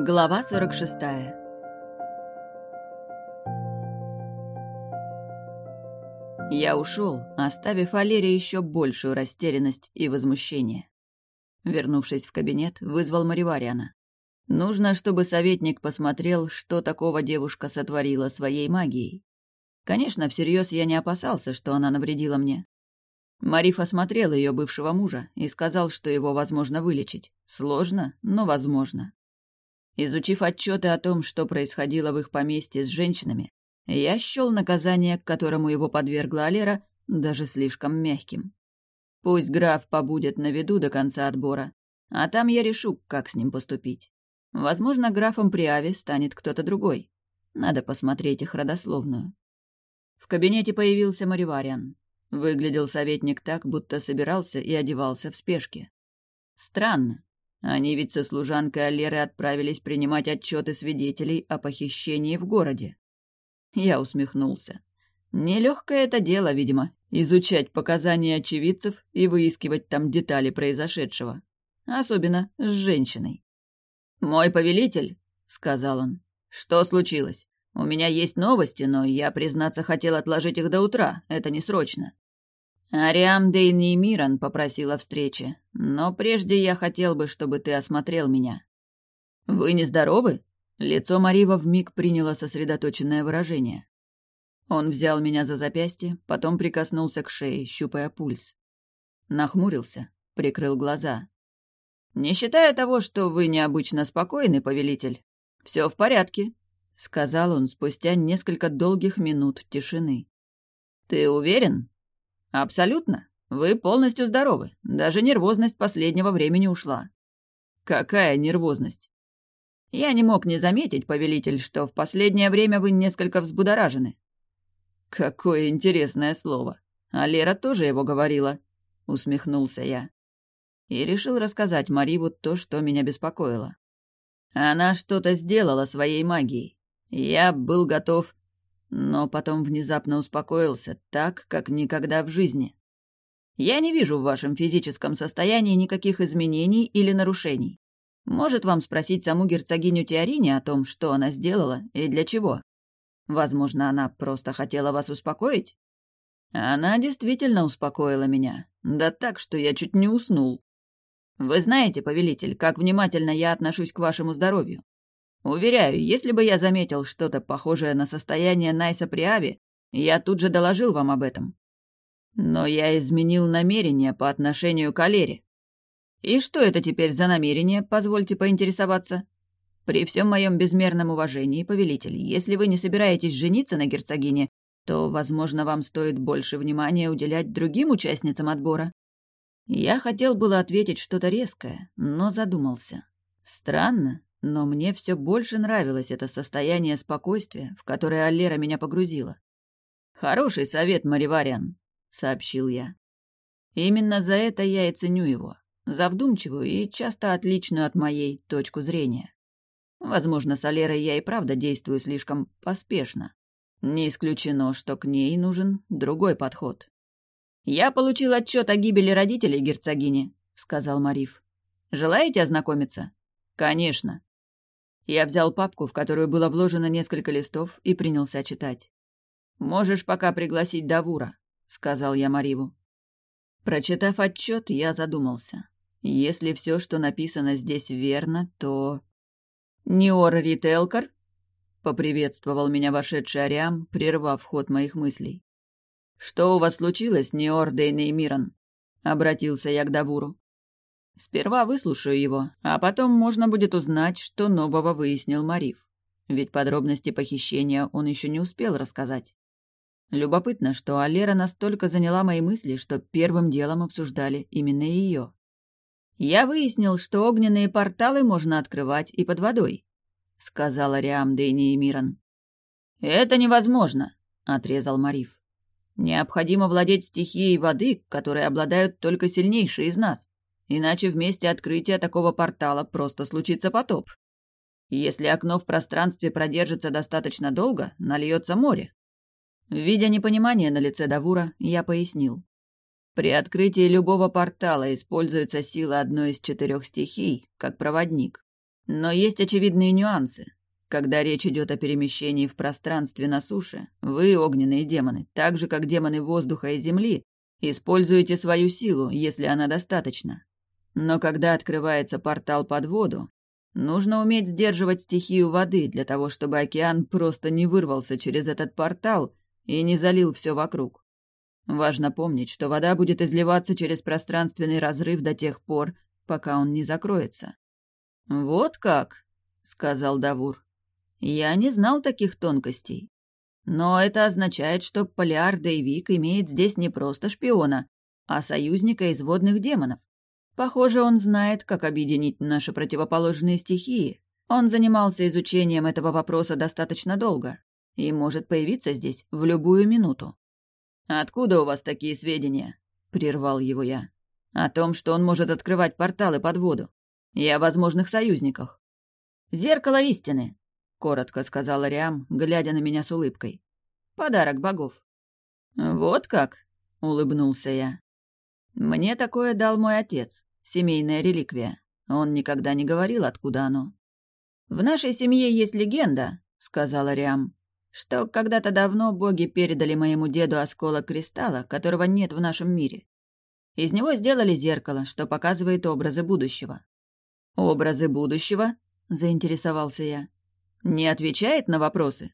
Глава 46 Я ушел, оставив Алере еще большую растерянность и возмущение. Вернувшись в кабинет, вызвал Маривариана. Нужно, чтобы советник посмотрел, что такого девушка сотворила своей магией. Конечно, всерьез я не опасался, что она навредила мне. Мариф осмотрел ее бывшего мужа и сказал, что его возможно вылечить. Сложно, но возможно. Изучив отчеты о том, что происходило в их поместье с женщинами, я счел наказание, к которому его подвергла Алера, даже слишком мягким. Пусть граф побудет на виду до конца отбора, а там я решу, как с ним поступить. Возможно, графом Приави станет кто-то другой. Надо посмотреть их родословную. В кабинете появился Маривариан. Выглядел советник так, будто собирался и одевался в спешке. Странно. Они ведь со служанкой Алеры отправились принимать отчеты свидетелей о похищении в городе. Я усмехнулся. Нелегкое это дело, видимо, изучать показания очевидцев и выискивать там детали произошедшего. Особенно с женщиной. «Мой повелитель», — сказал он, — «что случилось? У меня есть новости, но я, признаться, хотел отложить их до утра, это не срочно». Ариам Дейни Миран попросила встречи, но прежде я хотел бы, чтобы ты осмотрел меня. Вы нездоровы? Лицо Марива вмиг приняло сосредоточенное выражение. Он взял меня за запястье, потом прикоснулся к шее, щупая пульс. Нахмурился, прикрыл глаза. «Не считая того, что вы необычно спокойны, повелитель, все в порядке», — сказал он спустя несколько долгих минут тишины. «Ты уверен?» «Абсолютно. Вы полностью здоровы. Даже нервозность последнего времени ушла». «Какая нервозность?» «Я не мог не заметить, повелитель, что в последнее время вы несколько взбудоражены». «Какое интересное слово. А Лера тоже его говорила», — усмехнулся я. И решил рассказать Мариву то, что меня беспокоило. Она что-то сделала своей магией. Я был готов но потом внезапно успокоился, так, как никогда в жизни. Я не вижу в вашем физическом состоянии никаких изменений или нарушений. Может вам спросить саму герцогиню Теорини о том, что она сделала и для чего? Возможно, она просто хотела вас успокоить? Она действительно успокоила меня. Да так, что я чуть не уснул. Вы знаете, повелитель, как внимательно я отношусь к вашему здоровью. Уверяю, если бы я заметил что-то похожее на состояние Найса Приави, я тут же доложил вам об этом. Но я изменил намерение по отношению к Алере. И что это теперь за намерение, позвольте поинтересоваться? При всем моем безмерном уважении, повелитель, если вы не собираетесь жениться на герцогине, то, возможно, вам стоит больше внимания уделять другим участницам отбора. Я хотел было ответить что-то резкое, но задумался. Странно, но мне все больше нравилось это состояние спокойствия, в которое Аллера меня погрузила. «Хороший совет, Маривариан», — сообщил я. Именно за это я и ценю его, за вдумчивую и часто отличную от моей точку зрения. Возможно, с Алерой я и правда действую слишком поспешно. Не исключено, что к ней нужен другой подход. «Я получил отчет о гибели родителей герцогини», — сказал Мариф. «Желаете ознакомиться?» «Конечно», я взял папку, в которую было вложено несколько листов, и принялся читать. «Можешь пока пригласить Давура», — сказал я Мариву. Прочитав отчет, я задумался. Если все, что написано здесь, верно, то... «Ниор Рителкар?» — поприветствовал меня вошедший Ариам, прервав ход моих мыслей. «Что у вас случилось, Ниор Дейнеймиран?» — обратился я к Давуру. Сперва выслушаю его, а потом можно будет узнать, что нового выяснил Мариф. Ведь подробности похищения он еще не успел рассказать. Любопытно, что Алера настолько заняла мои мысли, что первым делом обсуждали именно ее. «Я выяснил, что огненные порталы можно открывать и под водой», — сказала Риам Дейни и Миран. «Это невозможно», — отрезал Мариф. «Необходимо владеть стихией воды, которой обладают только сильнейшие из нас иначе вместе открытия такого портала просто случится потоп. Если окно в пространстве продержится достаточно долго, нальется море. Видя непонимание на лице Давура, я пояснил. При открытии любого портала используется сила одной из четырех стихий, как проводник. Но есть очевидные нюансы. Когда речь идет о перемещении в пространстве на суше, вы, огненные демоны, так же как демоны воздуха и земли, используете свою силу, если она достаточна. Но когда открывается портал под воду, нужно уметь сдерживать стихию воды для того, чтобы океан просто не вырвался через этот портал и не залил все вокруг. Важно помнить, что вода будет изливаться через пространственный разрыв до тех пор, пока он не закроется. «Вот как», — сказал Давур. Я не знал таких тонкостей. Но это означает, что Полиар Дейвик имеет здесь не просто шпиона, а союзника из водных демонов. Похоже, он знает, как объединить наши противоположные стихии. Он занимался изучением этого вопроса достаточно долго и может появиться здесь в любую минуту. «Откуда у вас такие сведения?» — прервал его я. «О том, что он может открывать порталы под воду. И о возможных союзниках». «Зеркало истины», — коротко сказала Риам, глядя на меня с улыбкой. «Подарок богов». «Вот как?» — улыбнулся я. «Мне такое дал мой отец, семейная реликвия. Он никогда не говорил, откуда оно». «В нашей семье есть легенда», — сказала Риам, «что когда-то давно боги передали моему деду осколок кристалла, которого нет в нашем мире. Из него сделали зеркало, что показывает образы будущего». «Образы будущего?» — заинтересовался я. Не отвечает на вопросы?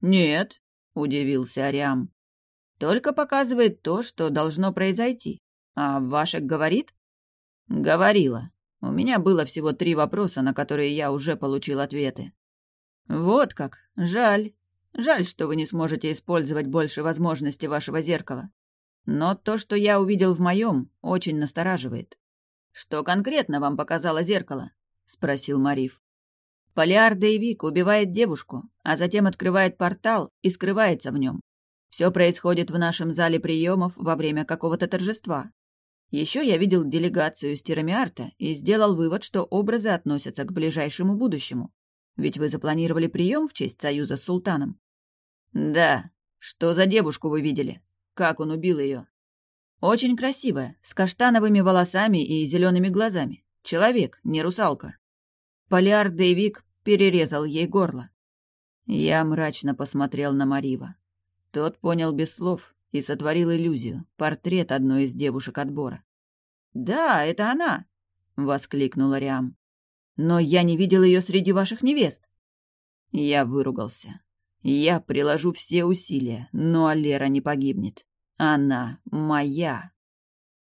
Нет, удивился Ариам. Только показывает то, что должно произойти. А Вашек говорит? Говорила. У меня было всего три вопроса, на которые я уже получил ответы. Вот как. Жаль. Жаль, что вы не сможете использовать больше возможностей вашего зеркала. Но то, что я увидел в моем, очень настораживает. Что конкретно вам показало зеркало? спросил Мариф. Полиар Дейвик убивает девушку, а затем открывает портал и скрывается в нем. Все происходит в нашем зале приемов во время какого-то торжества. Еще я видел делегацию из Тирамиарта и сделал вывод, что образы относятся к ближайшему будущему. Ведь вы запланировали прием в честь союза с султаном. Да. Что за девушку вы видели? Как он убил ее? Очень красивая, с каштановыми волосами и зелеными глазами. Человек, не русалка. Полиар Дейвик перерезал ей горло. Я мрачно посмотрел на Марива. Тот понял без слов и сотворил иллюзию, портрет одной из девушек отбора. «Да, это она!» — воскликнула Риам. «Но я не видел ее среди ваших невест!» Я выругался. Я приложу все усилия, но Алера не погибнет. Она моя.